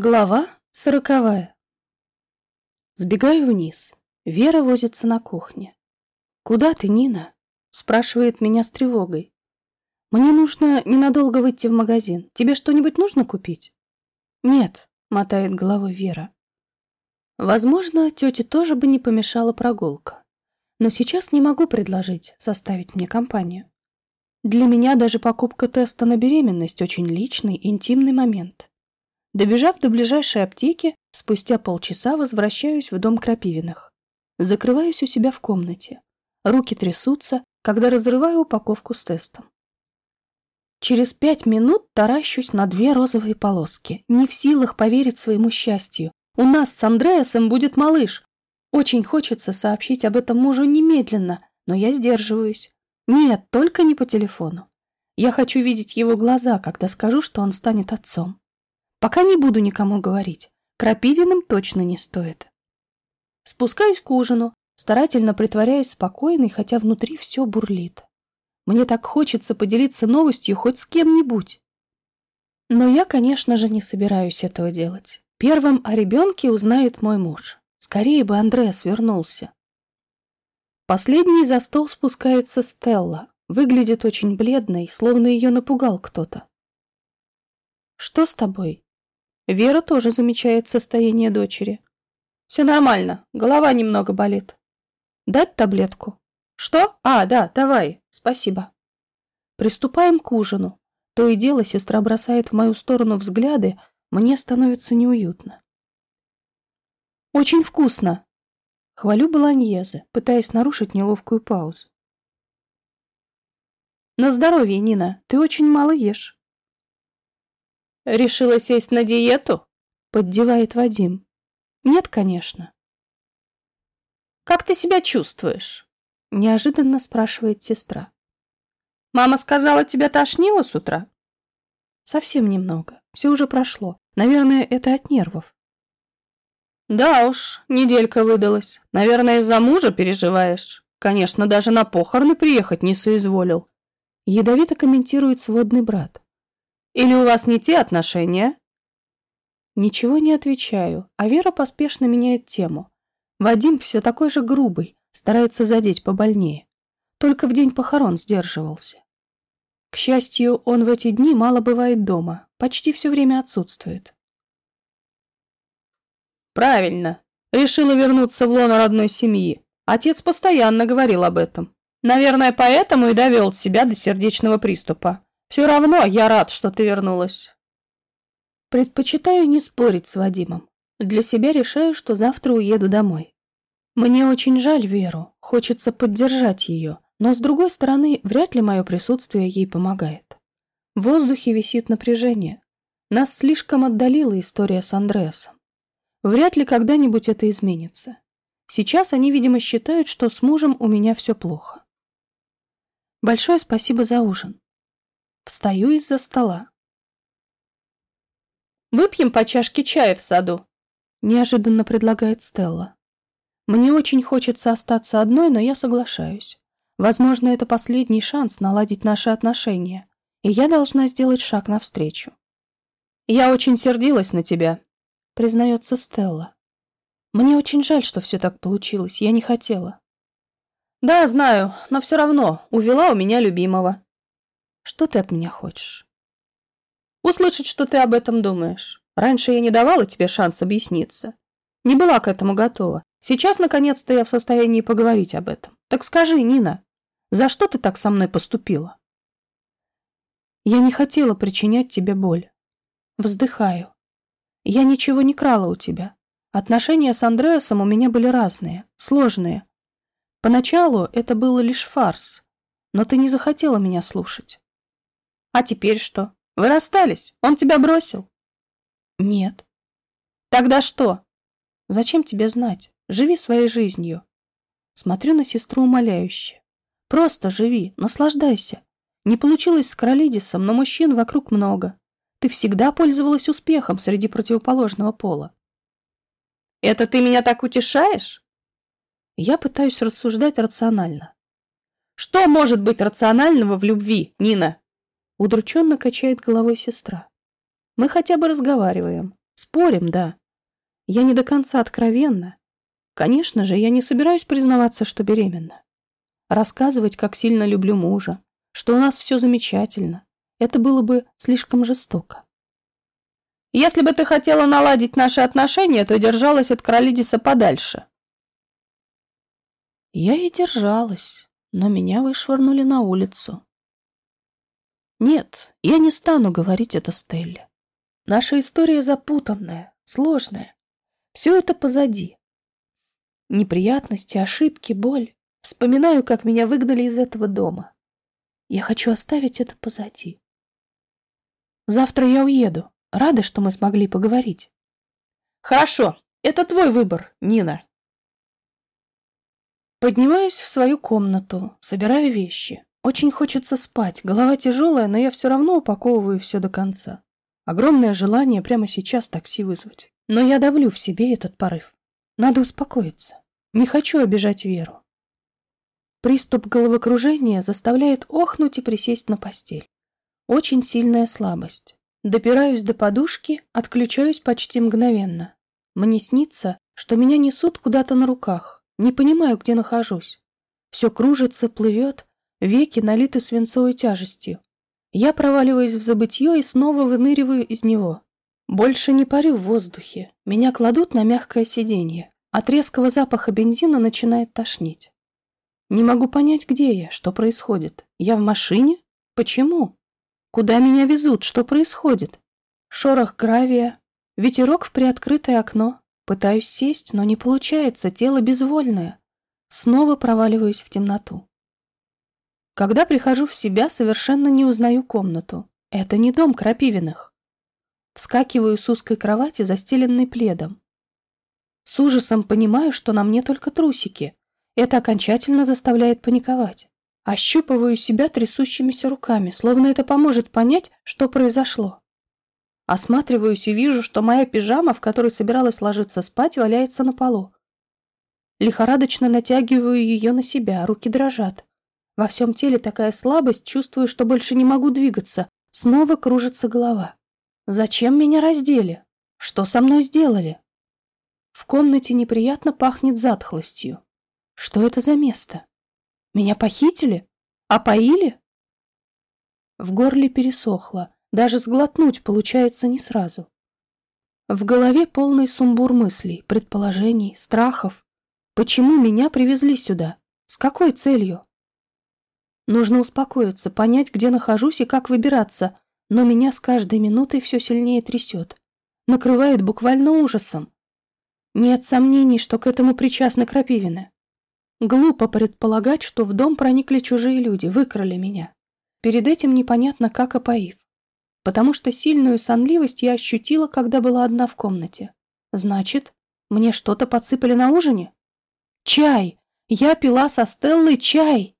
Глава сороковая. Сбегаю вниз. Вера возится на кухне. «Куда ты, Нина?» — спрашивает меня с тревогой. «Мне нужно ненадолго выйти в магазин. Тебе что-нибудь нужно купить?» «Нет», — мотает головой Вера. Возможно, тете тоже бы не помешала прогулка. Но сейчас не могу предложить составить мне компанию. Для меня даже покупка теста на беременность очень личный, интимный момент. Добежав до ближайшей аптеки, спустя полчаса возвращаюсь в дом Крапивиных. Закрываюсь у себя в комнате. Руки трясутся, когда разрываю упаковку с тестом. Через пять минут таращусь на две розовые полоски, не в силах поверить своему счастью. У нас с Андреасом будет малыш. Очень хочется сообщить об этом мужу немедленно, но я сдерживаюсь. Нет, только не по телефону. Я хочу видеть его глаза, когда скажу, что он станет отцом. Пока не буду никому говорить. Крапивиным точно не стоит. Спускаюсь к ужину, старательно притворяясь спокойной, хотя внутри все бурлит. Мне так хочется поделиться новостью хоть с кем-нибудь. Но я, конечно же, не собираюсь этого делать. Первым о ребенке узнает мой муж. Скорее бы Андреас вернулся. Последний за стол спускается Стелла. Выглядит очень бледной, словно ее напугал кто-то. «Что с тобой?» Вера тоже замечает состояние дочери. Все нормально, голова немного болит. Дать таблетку? Что? А, да, давай, спасибо. Приступаем к ужину. То и дело сестра бросает в мою сторону взгляды, мне становится неуютно. Очень вкусно. Хвалю Баланьезе, пытаясь нарушить неловкую паузу. На здоровье, Нина, ты очень мало ешь. «Решила сесть на диету?» — поддевает Вадим. «Нет, конечно». «Как ты себя чувствуешь?» — неожиданно спрашивает сестра. «Мама сказала, тебя тошнило с утра?» «Совсем немного. Все уже прошло. Наверное, это от нервов». «Да уж, неделька выдалась. Наверное, из-за мужа переживаешь. Конечно, даже на похороны приехать не соизволил». Ядовито комментирует сводный брат. Или у вас не те отношения?» Ничего не отвечаю, а Вера поспешно меняет тему. Вадим все такой же грубый, старается задеть побольнее. Только в день похорон сдерживался. К счастью, он в эти дни мало бывает дома, почти все время отсутствует. «Правильно. Решила вернуться в лоно родной семьи. Отец постоянно говорил об этом. Наверное, поэтому и довел себя до сердечного приступа. Все равно я рад, что ты вернулась. Предпочитаю не спорить с Вадимом. Для себя решаю, что завтра уеду домой. Мне очень жаль Веру, хочется поддержать ее, но, с другой стороны, вряд ли мое присутствие ей помогает. В воздухе висит напряжение. Нас слишком отдалила история с Андреасом. Вряд ли когда-нибудь это изменится. Сейчас они, видимо, считают, что с мужем у меня все плохо. Большое спасибо за ужин. Встаю из-за стола. «Выпьем по чашке чая в саду», — неожиданно предлагает Стелла. Мне очень хочется остаться одной, но я соглашаюсь. Возможно, это последний шанс наладить наши отношения, и я должна сделать шаг навстречу. «Я очень сердилась на тебя», — признается Стелла. «Мне очень жаль, что все так получилось, я не хотела». «Да, знаю, но все равно увела у меня любимого», что ты от меня хочешь? Услышать, что ты об этом думаешь. Раньше я не давала тебе шанс объясниться. Не была к этому готова. Сейчас, наконец-то, я в состоянии поговорить об этом. Так скажи, Нина, за что ты так со мной поступила? Я не хотела причинять тебе боль. Вздыхаю. Я ничего не крала у тебя. Отношения с Андреасом у меня были разные, сложные. Поначалу это было лишь фарс, но ты не захотела меня слушать. А теперь что? Вы расстались? Он тебя бросил? Нет. Тогда что? Зачем тебе знать? Живи своей жизнью. Смотрю на сестру умоляюще. Просто живи, наслаждайся. Не получилось с Кролидисом, но мужчин вокруг много. Ты всегда пользовалась успехом среди противоположного пола. Это ты меня так утешаешь? Я пытаюсь рассуждать рационально. Что может быть рационального в любви, Нина? Удрученно качает головой сестра. Мы хотя бы разговариваем. Спорим, да. Я не до конца откровенна. Конечно же, я не собираюсь признаваться, что беременна. Рассказывать, как сильно люблю мужа, что у нас все замечательно, это было бы слишком жестоко. Если бы ты хотела наладить наши отношения, то держалась от Кролидиса подальше. Я и держалась, но меня вышвырнули на улицу. Нет, я не стану говорить это Стелле. Наша история запутанная, сложная. Все это позади. Неприятности, ошибки, боль. Вспоминаю, как меня выгнали из этого дома. Я хочу оставить это позади. Завтра я уеду. Рада, что мы смогли поговорить. Хорошо, это твой выбор, Нина. Поднимаюсь в свою комнату, собираю вещи. Очень хочется спать, голова тяжелая, но я все равно упаковываю все до конца. Огромное желание прямо сейчас такси вызвать. Но я давлю в себе этот порыв. Надо успокоиться. Не хочу обижать Веру. Приступ головокружения заставляет охнуть и присесть на постель. Очень сильная слабость. Допираюсь до подушки, отключаюсь почти мгновенно. Мне снится, что меня несут куда-то на руках. Не понимаю, где нахожусь. Все кружится, плывет, веки налиты свинцовой тяжестью. Я проваливаюсь в забытье и снова выныриваю из него. Больше не парю в воздухе. Меня кладут на мягкое сиденье. От резкого запаха бензина начинает тошнить. Не могу понять, где я, что происходит. Я в машине? Почему? Куда меня везут? Что происходит? Шорох гравия, ветерок в приоткрытое окно. Пытаюсь сесть, но не получается, тело безвольное. Снова проваливаюсь в темноту. Когда прихожу в себя, совершенно не узнаю комнату. Это не дом Крапивиных. Вскакиваю с узкой кровати, застеленной пледом. С ужасом понимаю, что на мне только трусики. Это окончательно заставляет паниковать. Ощупываю себя трясущимися руками, словно это поможет понять, что произошло. Осматриваюсь и вижу, что моя пижама, в которой собиралась ложиться спать, валяется на полу. Лихорадочно натягиваю ее на себя, руки дрожат. Во всем теле такая слабость, чувствую, что больше не могу двигаться. Снова кружится голова. Зачем меня раздели? Что со мной сделали? В комнате неприятно пахнет затхлостью. Что это за место? Меня похитили? Опоили? В горле пересохло. Даже сглотнуть получается не сразу. В голове полный сумбур мыслей, предположений, страхов. Почему меня привезли сюда? С какой целью? Нужно успокоиться, понять, где нахожусь и как выбираться, но меня с каждой минутой все сильнее трясет. Накрывает буквально ужасом. Нет сомнений, что к этому причастны Крапивины. Глупо предполагать, что в дом проникли чужие люди, выкрали меня. Перед этим непонятно, как опоив. Потому что сильную сонливость я ощутила, когда была одна в комнате. Значит, мне что-то подсыпали на ужине? Чай! Я пила со Стеллой чай!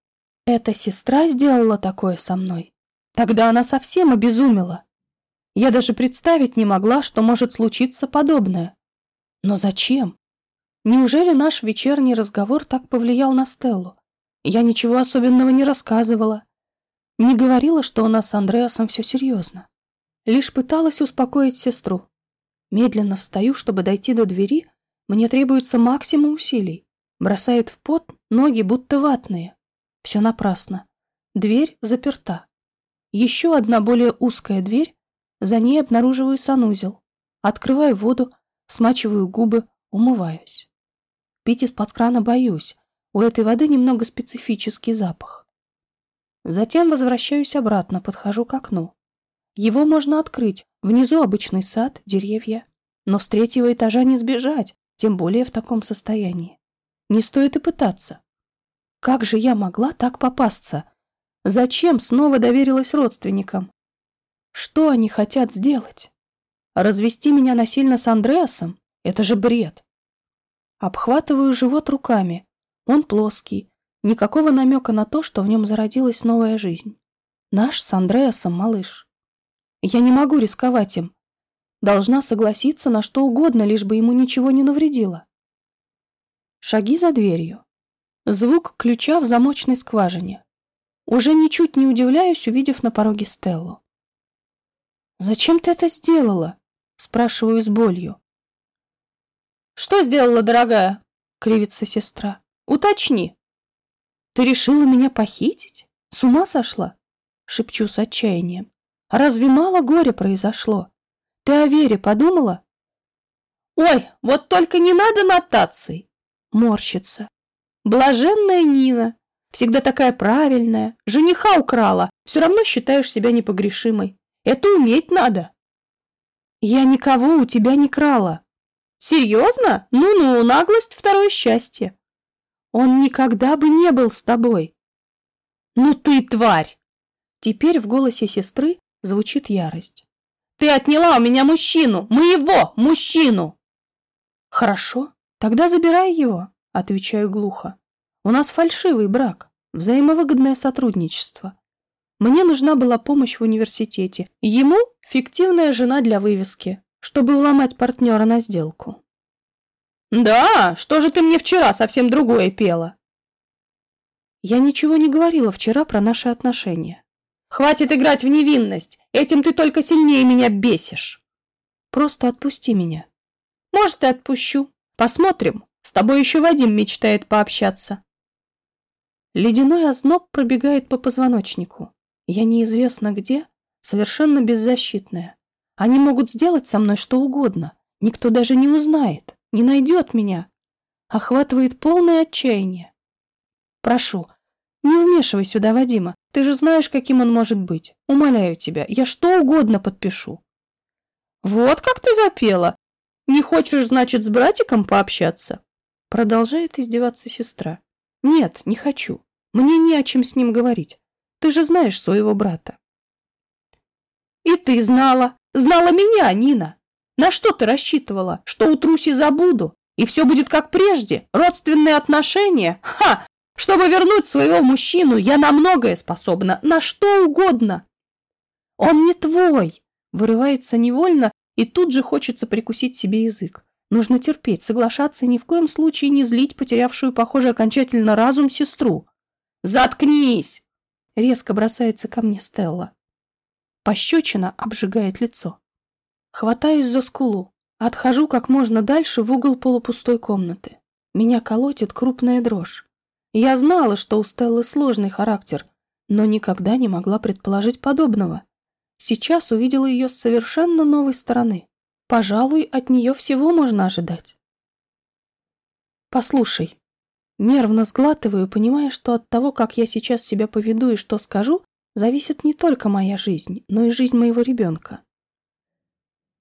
Эта сестра сделала такое со мной. Тогда она совсем обезумела. Я даже представить не могла, что может случиться подобное. Но зачем? Неужели наш вечерний разговор так повлиял на Стеллу? Я ничего особенного не рассказывала. Не говорила, что у нас с Андреасом все серьезно. Лишь пыталась успокоить сестру. Медленно встаю, чтобы дойти до двери. Мне требуется максимум усилий. Бросает в пот, ноги будто ватные. Все напрасно. Дверь заперта. Еще одна более узкая дверь. За ней обнаруживаю санузел. Открываю воду, смачиваю губы, умываюсь. Пить из-под крана боюсь. У этой воды немного специфический запах. Затем возвращаюсь обратно, подхожу к окну. Его можно открыть. Внизу обычный сад, деревья. Но с третьего этажа не сбежать, тем более в таком состоянии. Не стоит и пытаться. Как же я могла так попасться? Зачем снова доверилась родственникам? Что они хотят сделать? Развести меня насильно с Андреасом? Это же бред. Обхватываю живот руками. Он плоский. Никакого намека на то, что в нем зародилась новая жизнь. Наш с Андреасом малыш. Я не могу рисковать им. Должна согласиться на что угодно, лишь бы ему ничего не навредило. Шаги за дверью. Звук ключа в замочной скважине. Уже ничуть не удивляюсь, увидев на пороге Стеллу. «Зачем ты это сделала?» Спрашиваю с болью. «Что сделала, дорогая?» — кривится сестра. «Уточни». «Ты решила меня похитить? С ума сошла?» — шепчу с отчаянием. «А разве мало горя произошло? Ты о Вере подумала?» «Ой, вот только не надо нотаций!» — морщится. «Блаженная Нина, всегда такая правильная, жениха украла, все равно считаешь себя непогрешимой. Это уметь надо!» «Я никого у тебя не крала!» Серьезно? Ну-ну, наглость второе счастье. Он никогда бы не был с тобой. Ну ты тварь! Теперь в голосе сестры звучит ярость. Ты отняла у меня мужчину, моего мужчину! Хорошо, тогда забирай его, отвечаю глухо. У нас фальшивый брак, взаимовыгодное сотрудничество. Мне нужна была помощь в университете. Ему фиктивная жена для вывески чтобы уломать партнера на сделку. «Да, что же ты мне вчера совсем другое пела?» Я ничего не говорила вчера про наши отношения. «Хватит играть в невинность! Этим ты только сильнее меня бесишь!» «Просто отпусти меня». «Может, и отпущу. Посмотрим. С тобой еще Вадим мечтает пообщаться». Ледяной озноб пробегает по позвоночнику. Я неизвестно где, совершенно беззащитная. Они могут сделать со мной что угодно. Никто даже не узнает, не найдет меня. Охватывает полное отчаяние. Прошу, не вмешивай сюда Вадима. Ты же знаешь, каким он может быть. Умоляю тебя, я что угодно подпишу. Вот как ты запела. Не хочешь, значит, с братиком пообщаться? Продолжает издеваться сестра. Нет, не хочу. Мне не о чем с ним говорить. Ты же знаешь своего брата. И ты знала. Знала меня, Нина. На что ты рассчитывала? Что утрусь и забуду? И все будет как прежде? Родственные отношения? Ха! Чтобы вернуть своего мужчину, я на многое способна, на что угодно. Он не твой. Вырывается невольно, и тут же хочется прикусить себе язык. Нужно терпеть, соглашаться и ни в коем случае не злить потерявшую, похоже, окончательно разум сестру. «Заткнись!» — резко бросается ко мне Стелла. Пощечина обжигает лицо. Хватаюсь за скулу, отхожу как можно дальше в угол полупустой комнаты. Меня колотит крупная дрожь. Я знала, что у Стеллы сложный характер, но никогда не могла предположить подобного. Сейчас увидела ее с совершенно новой стороны. Пожалуй, от нее всего можно ожидать. Послушай. Нервно сглатываю, понимая, что от того, как я сейчас себя поведу и что скажу, зависит не только моя жизнь, но и жизнь моего ребенка.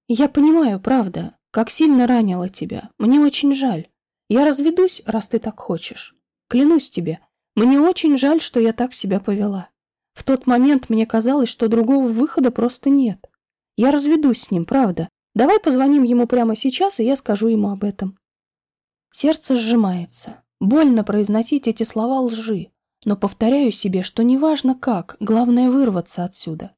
Я понимаю, правда, как сильно ранила тебя. Мне очень жаль. Я разведусь, раз ты так хочешь. Клянусь тебе, мне очень жаль, что я так себя повела. В тот момент мне казалось, что другого выхода просто нет. Я разведусь с ним, правда. Давай позвоним ему прямо сейчас, и я скажу ему об этом. Сердце сжимается. Больно произносить эти слова лжи, но повторяю себе, что неважно как, главное вырваться отсюда.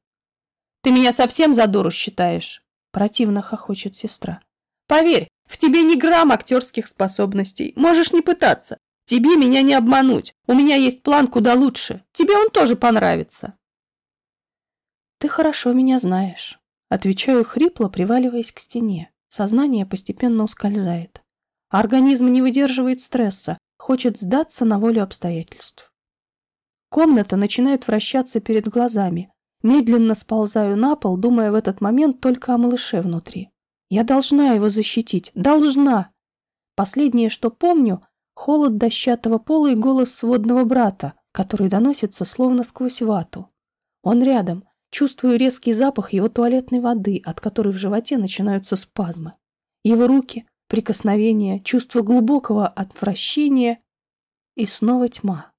«Ты меня совсем за дуру считаешь?» — противно хохочет сестра. «Поверь, в тебе ни грамм актерских способностей. Можешь не пытаться. Тебе меня не обмануть. У меня есть план куда лучше. Тебе он тоже понравится». «Ты хорошо меня знаешь», — отвечаю хрипло, приваливаясь к стене. Сознание постепенно ускользает. Организм не выдерживает стресса, хочет сдаться на волю обстоятельств. Комната начинает вращаться перед глазами. Медленно сползаю на пол, думая в этот момент только о малыше внутри. Я должна его защитить. Должна! Последнее, что помню, холод дощатого пола и голос сводного брата, который доносится словно сквозь вату. Он рядом. Чувствую резкий запах его туалетной воды, от которой в животе начинаются спазмы. Его руки, прикосновения, чувство глубокого отвращения и снова тьма.